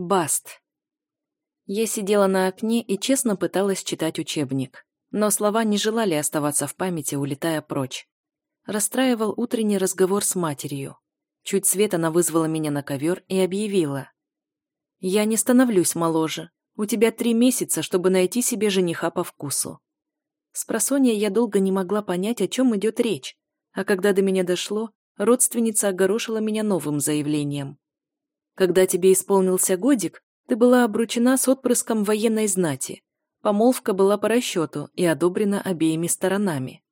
Баст. Я сидела на окне и честно пыталась читать учебник. Но слова не желали оставаться в памяти, улетая прочь. Расстраивал утренний разговор с матерью. Чуть свет она вызвала меня на ковер и объявила. «Я не становлюсь моложе. У тебя три месяца, чтобы найти себе жениха по вкусу». С я долго не могла понять, о чем идет речь, а когда до меня дошло, родственница огорошила меня новым заявлением. «Когда тебе исполнился годик, ты была обручена с отпрыском военной знати. Помолвка была по расчету и одобрена обеими сторонами.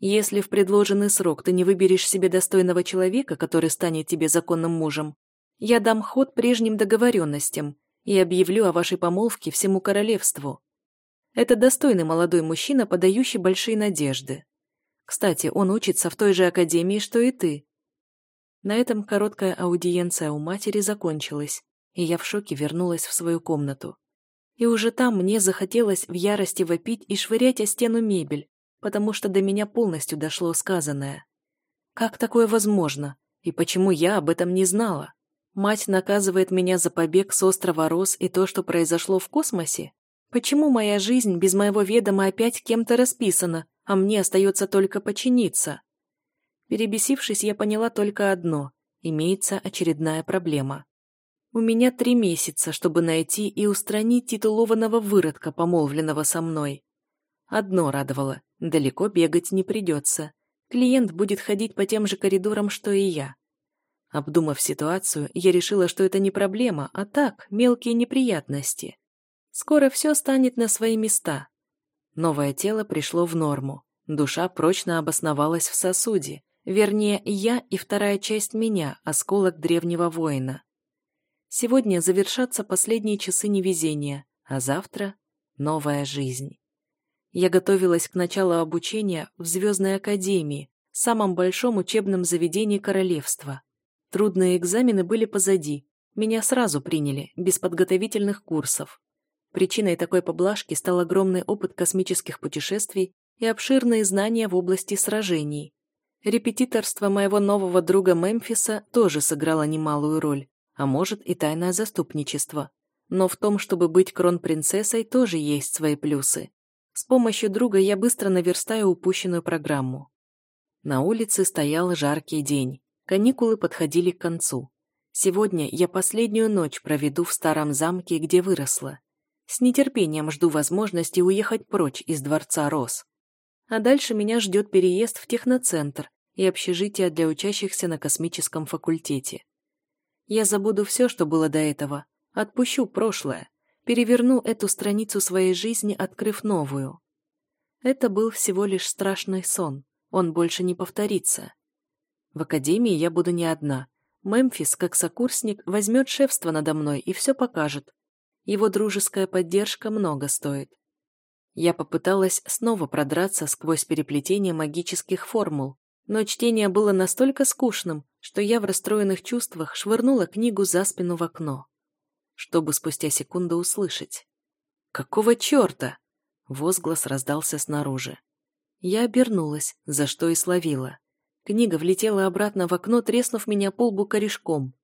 Если в предложенный срок ты не выберешь себе достойного человека, который станет тебе законным мужем, я дам ход прежним договоренностям и объявлю о вашей помолвке всему королевству. Это достойный молодой мужчина, подающий большие надежды. Кстати, он учится в той же академии, что и ты. На этом короткая аудиенция у матери закончилась, и я в шоке вернулась в свою комнату. И уже там мне захотелось в ярости вопить и швырять о стену мебель, потому что до меня полностью дошло сказанное. Как такое возможно? И почему я об этом не знала? Мать наказывает меня за побег с острова Рос и то, что произошло в космосе? Почему моя жизнь без моего ведома опять кем-то расписана, а мне остается только подчиниться? Перебесившись, я поняла только одно – имеется очередная проблема. У меня три месяца, чтобы найти и устранить титулованного выродка, помолвленного со мной. Одно радовало – далеко бегать не придется. Клиент будет ходить по тем же коридорам, что и я. Обдумав ситуацию, я решила, что это не проблема, а так, мелкие неприятности. Скоро все станет на свои места. Новое тело пришло в норму. Душа прочно обосновалась в сосуде. Вернее, я и вторая часть меня, осколок древнего воина. Сегодня завершатся последние часы невезения, а завтра — новая жизнь. Я готовилась к началу обучения в Звездной Академии, самом большом учебном заведении королевства. Трудные экзамены были позади, меня сразу приняли, без подготовительных курсов. Причиной такой поблажки стал огромный опыт космических путешествий и обширные знания в области сражений. Репетиторство моего нового друга Мемфиса тоже сыграло немалую роль а может и тайное заступничество. Но в том, чтобы быть кронпринцессой, тоже есть свои плюсы. С помощью друга я быстро наверстаю упущенную программу. На улице стоял жаркий день. Каникулы подходили к концу. Сегодня я последнюю ночь проведу в старом замке, где выросла. С нетерпением жду возможности уехать прочь из дворца Рос. А дальше меня ждет переезд в техноцентр и общежитие для учащихся на космическом факультете. Я забуду все, что было до этого, отпущу прошлое, переверну эту страницу своей жизни, открыв новую. Это был всего лишь страшный сон, он больше не повторится. В академии я буду не одна. Мемфис, как сокурсник, возьмет шефство надо мной и все покажет. Его дружеская поддержка много стоит. Я попыталась снова продраться сквозь переплетение магических формул, но чтение было настолько скучным, что я в расстроенных чувствах швырнула книгу за спину в окно, чтобы спустя секунду услышать. «Какого черта?» — возглас раздался снаружи. Я обернулась, за что и словила. Книга влетела обратно в окно, треснув меня по лбу корешком.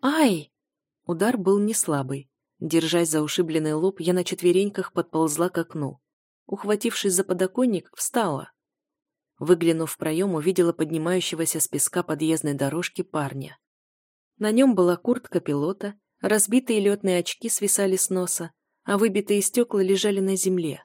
«Ай!» Удар был не слабый. Держась за ушибленный лоб, я на четвереньках подползла к окну. Ухватившись за подоконник, встала. Выглянув в проем, увидела поднимающегося с песка подъездной дорожки парня. На нем была куртка пилота, разбитые летные очки свисали с носа, а выбитые стекла лежали на земле.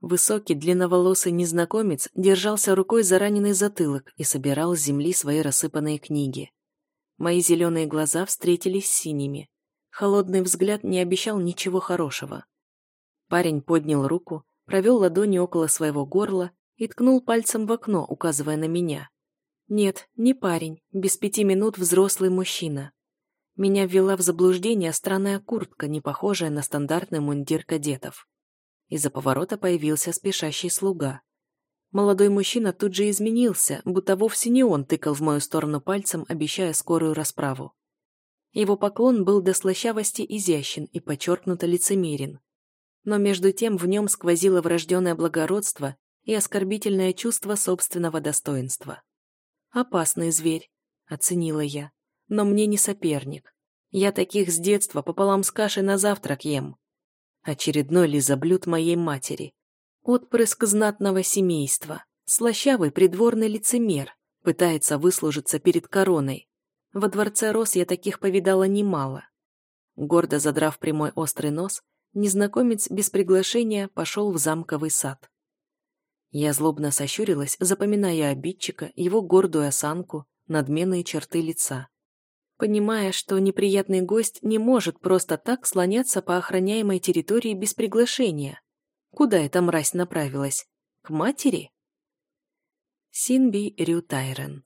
Высокий, длинноволосый незнакомец держался рукой за раненый затылок и собирал с земли свои рассыпанные книги. Мои зеленые глаза встретились с синими. Холодный взгляд не обещал ничего хорошего. Парень поднял руку, провел ладонью около своего горла и ткнул пальцем в окно, указывая на меня. Нет, не парень, без пяти минут взрослый мужчина. Меня ввела в заблуждение странная куртка, не похожая на стандартный мундир кадетов. Из-за поворота появился спешащий слуга. Молодой мужчина тут же изменился, будто вовсе не он тыкал в мою сторону пальцем, обещая скорую расправу. Его поклон был до слащавости изящен и подчеркнуто лицемерен. Но между тем в нем сквозило врожденное благородство и оскорбительное чувство собственного достоинства. «Опасный зверь», — оценила я, — «но мне не соперник. Я таких с детства пополам с кашей на завтрак ем. Очередной лизоблюд моей матери. Отпрыск знатного семейства. Слащавый придворный лицемер. Пытается выслужиться перед короной. Во дворце Рос я таких повидала немало. Гордо задрав прямой острый нос, незнакомец без приглашения пошел в замковый сад. Я злобно сощурилась, запоминая обидчика, его гордую осанку, надменные черты лица. Понимая, что неприятный гость не может просто так слоняться по охраняемой территории без приглашения. Куда эта мразь направилась? К матери? Синби Рю Тайрен.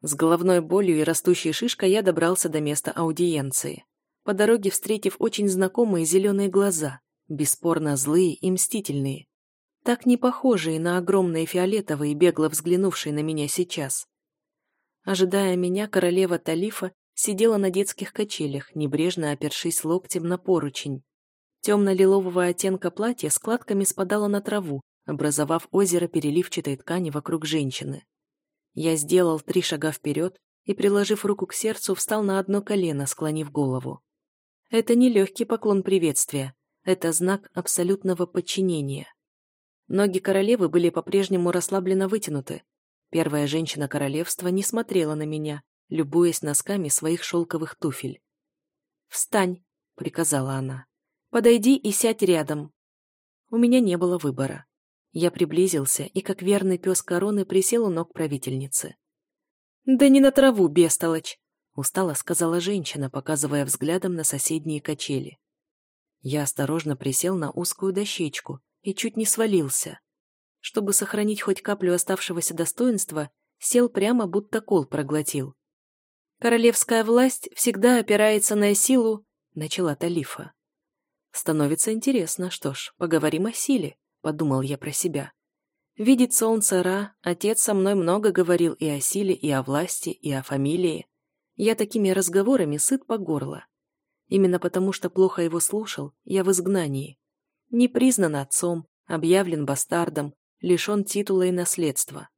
С головной болью и растущей шишкой я добрался до места аудиенции. По дороге встретив очень знакомые зеленые глаза, бесспорно злые и мстительные так не похожие на огромные фиолетовые, бегло взглянувшие на меня сейчас. Ожидая меня, королева Талифа сидела на детских качелях, небрежно опершись локтем на поручень. Темно-лилового оттенка платья складками спадало на траву, образовав озеро переливчатой ткани вокруг женщины. Я сделал три шага вперед и, приложив руку к сердцу, встал на одно колено, склонив голову. Это не легкий поклон приветствия, это знак абсолютного подчинения. Ноги королевы были по-прежнему расслабленно вытянуты. Первая женщина королевства не смотрела на меня, любуясь носками своих шелковых туфель. «Встань!» — приказала она. «Подойди и сядь рядом». У меня не было выбора. Я приблизился и, как верный пес короны, присел у ног правительницы. «Да не на траву, бестолочь!» — устало сказала женщина, показывая взглядом на соседние качели. Я осторожно присел на узкую дощечку, и чуть не свалился. Чтобы сохранить хоть каплю оставшегося достоинства, сел прямо, будто кол проглотил. «Королевская власть всегда опирается на силу», — начала Талифа. «Становится интересно, что ж, поговорим о силе», — подумал я про себя. «Видит солнце Ра, отец со мной много говорил и о силе, и о власти, и о фамилии. Я такими разговорами сыт по горло. Именно потому, что плохо его слушал, я в изгнании не признан отцом, объявлен бастардом, лишен титула и наследства.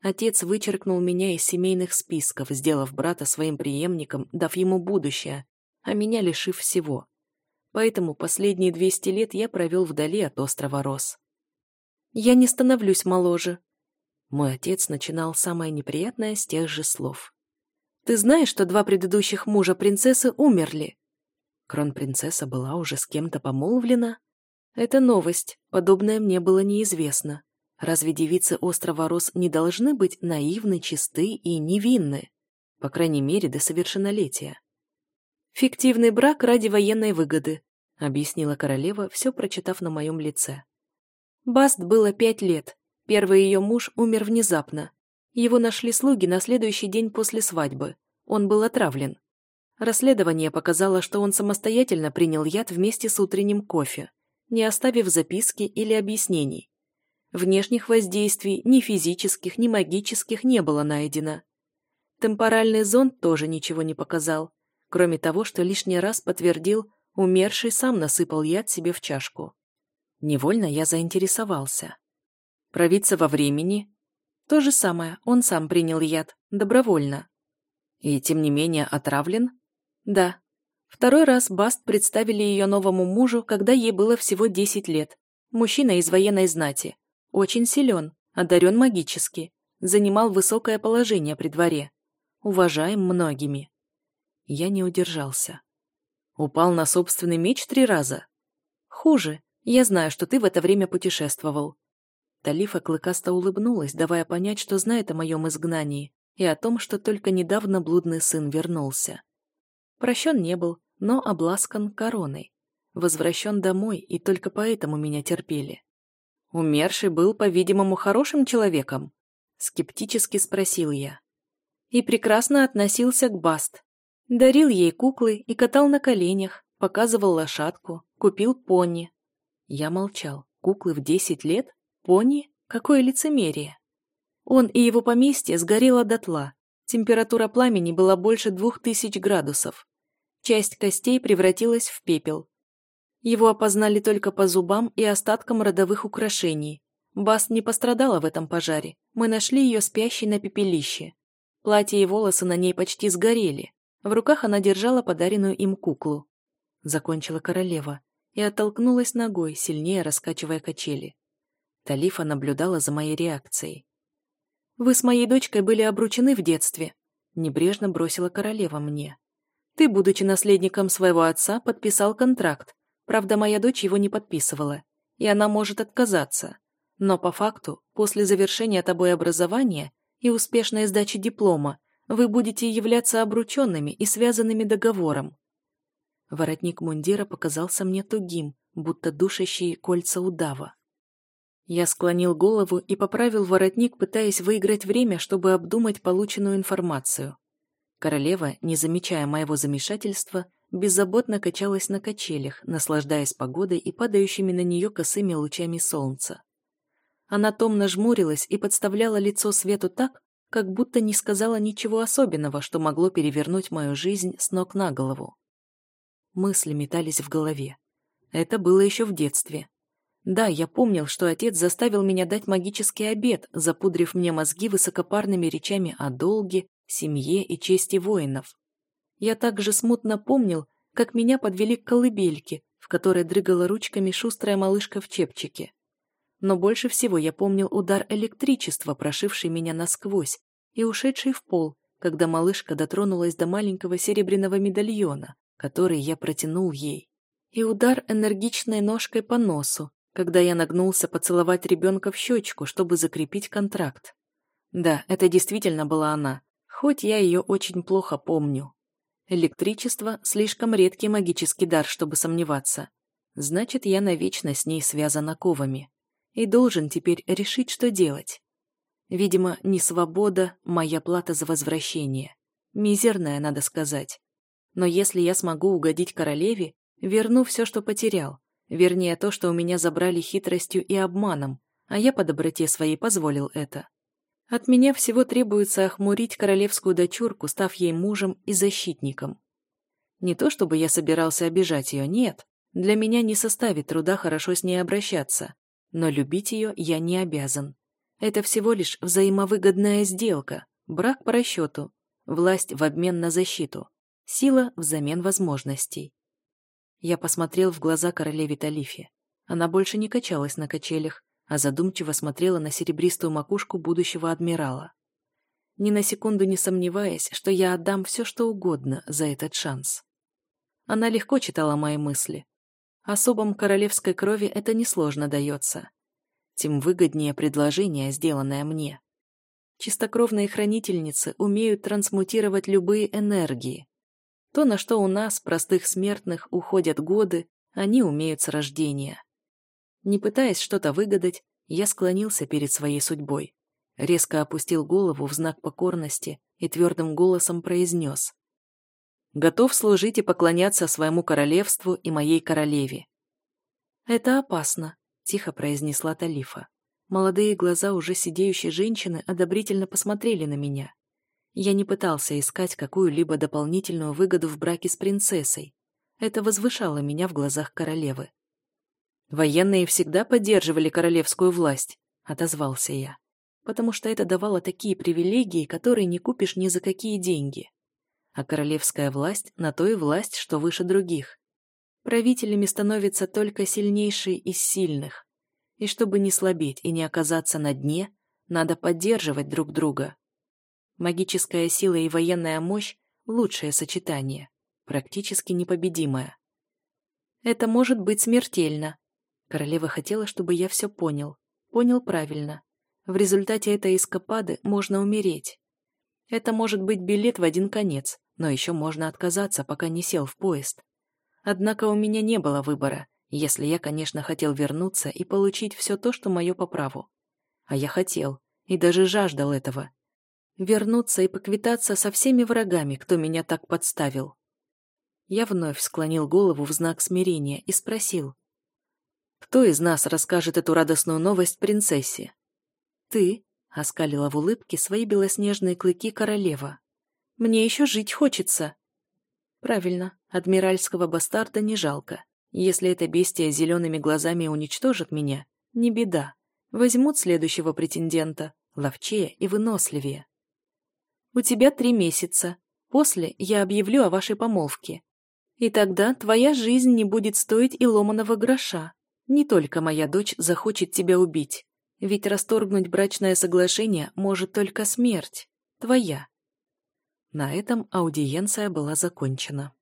Отец вычеркнул меня из семейных списков, сделав брата своим преемником, дав ему будущее, а меня лишив всего. Поэтому последние 200 лет я провел вдали от острова Рос. Я не становлюсь моложе. Мой отец начинал самое неприятное с тех же слов. Ты знаешь, что два предыдущих мужа принцессы умерли? Кронпринцесса была уже с кем-то помолвлена? Это новость, подобное мне было неизвестно. Разве девицы острова Рос не должны быть наивны, чисты и невинны? По крайней мере, до совершеннолетия. «Фиктивный брак ради военной выгоды», — объяснила королева, все прочитав на моем лице. Баст было пять лет. Первый ее муж умер внезапно. Его нашли слуги на следующий день после свадьбы. Он был отравлен. Расследование показало, что он самостоятельно принял яд вместе с утренним кофе не оставив записки или объяснений. Внешних воздействий, ни физических, ни магических, не было найдено. Темпоральный зонд тоже ничего не показал, кроме того, что лишний раз подтвердил, умерший сам насыпал яд себе в чашку. Невольно я заинтересовался. Провиться во времени? То же самое, он сам принял яд, добровольно. И тем не менее отравлен? Да, Второй раз Баст представили ее новому мужу, когда ей было всего 10 лет. Мужчина из военной знати. Очень силен, одарен магически. Занимал высокое положение при дворе. Уважаем многими. Я не удержался. Упал на собственный меч три раза? Хуже. Я знаю, что ты в это время путешествовал. Талифа клыкасто улыбнулась, давая понять, что знает о моем изгнании и о том, что только недавно блудный сын вернулся. Прощен не был, но обласкан короной. Возвращен домой, и только поэтому меня терпели. Умерший был, по-видимому, хорошим человеком? Скептически спросил я. И прекрасно относился к Баст. Дарил ей куклы и катал на коленях, показывал лошадку, купил пони. Я молчал. Куклы в десять лет? Пони? Какое лицемерие! Он и его поместье сгорело дотла. Температура пламени была больше двух тысяч градусов. Часть костей превратилась в пепел. Его опознали только по зубам и остаткам родовых украшений. Баст не пострадала в этом пожаре. Мы нашли ее спящей на пепелище. Платье и волосы на ней почти сгорели. В руках она держала подаренную им куклу. Закончила королева и оттолкнулась ногой, сильнее раскачивая качели. Талифа наблюдала за моей реакцией. «Вы с моей дочкой были обручены в детстве», — небрежно бросила королева мне. «Ты, будучи наследником своего отца, подписал контракт. Правда, моя дочь его не подписывала, и она может отказаться. Но по факту, после завершения тобой образования и успешной сдачи диплома, вы будете являться обрученными и связанными договором. Воротник мундира показался мне тугим, будто душащие кольца удава. Я склонил голову и поправил воротник, пытаясь выиграть время, чтобы обдумать полученную информацию. Королева, не замечая моего замешательства, беззаботно качалась на качелях, наслаждаясь погодой и падающими на нее косыми лучами солнца. Она томно жмурилась и подставляла лицо свету так, как будто не сказала ничего особенного, что могло перевернуть мою жизнь с ног на голову. Мысли метались в голове. Это было еще в детстве. Да, я помнил, что отец заставил меня дать магический обед, запудрив мне мозги высокопарными речами о долге, семье и чести воинов. Я также смутно помнил, как меня подвели к колыбельке, в которой дрыгала ручками шустрая малышка в чепчике. Но больше всего я помнил удар электричества, прошивший меня насквозь и ушедший в пол, когда малышка дотронулась до маленького серебряного медальона, который я протянул ей. И удар энергичной ножкой по носу, когда я нагнулся поцеловать ребенка в щечку, чтобы закрепить контракт. Да, это действительно была она, хоть я ее очень плохо помню. Электричество – слишком редкий магический дар, чтобы сомневаться. Значит, я навечно с ней связан оковами и должен теперь решить, что делать. Видимо, не свобода – моя плата за возвращение. Мизерная, надо сказать. Но если я смогу угодить королеве, верну все, что потерял. Вернее, то, что у меня забрали хитростью и обманом, а я по доброте своей позволил это. От меня всего требуется охмурить королевскую дочурку, став ей мужем и защитником. Не то чтобы я собирался обижать ее, нет. Для меня не составит труда хорошо с ней обращаться но любить ее я не обязан. Это всего лишь взаимовыгодная сделка, брак по расчету, власть в обмен на защиту, сила взамен возможностей. Я посмотрел в глаза королеве Талифе. Она больше не качалась на качелях, а задумчиво смотрела на серебристую макушку будущего адмирала. Ни на секунду не сомневаясь, что я отдам все, что угодно за этот шанс. Она легко читала мои мысли, Особам королевской крови это несложно дается. Тем выгоднее предложение, сделанное мне. Чистокровные хранительницы умеют трансмутировать любые энергии. То, на что у нас, простых смертных, уходят годы, они умеют с рождения. Не пытаясь что-то выгадать, я склонился перед своей судьбой, резко опустил голову в знак покорности и твердым голосом произнес готов служить и поклоняться своему королевству и моей королеве. «Это опасно», — тихо произнесла Талифа. Молодые глаза уже сидеющей женщины одобрительно посмотрели на меня. Я не пытался искать какую-либо дополнительную выгоду в браке с принцессой. Это возвышало меня в глазах королевы. «Военные всегда поддерживали королевскую власть», — отозвался я, «потому что это давало такие привилегии, которые не купишь ни за какие деньги а королевская власть на то и власть, что выше других. Правителями становятся только сильнейшие из сильных. И чтобы не слабеть и не оказаться на дне, надо поддерживать друг друга. Магическая сила и военная мощь – лучшее сочетание, практически непобедимое. Это может быть смертельно. Королева хотела, чтобы я все понял. Понял правильно. В результате этой эскапады можно умереть. Это может быть билет в один конец, но еще можно отказаться, пока не сел в поезд. Однако у меня не было выбора, если я, конечно, хотел вернуться и получить все то, что мое по праву. А я хотел, и даже жаждал этого. Вернуться и поквитаться со всеми врагами, кто меня так подставил. Я вновь склонил голову в знак смирения и спросил. «Кто из нас расскажет эту радостную новость принцессе?» «Ты», — оскалила в улыбке свои белоснежные клыки королева. Мне еще жить хочется. Правильно, адмиральского бастарда не жалко. Если эта бестия зелеными глазами уничтожит меня, не беда. Возьмут следующего претендента, ловчее и выносливее. «У тебя три месяца», После я объявлю о вашей помолвке. И тогда твоя жизнь не будет стоить и ломаного гроша. Не только моя дочь захочет тебя убить. Ведь расторгнуть брачное соглашение может только смерть. Твоя. На этом аудиенция была закончена.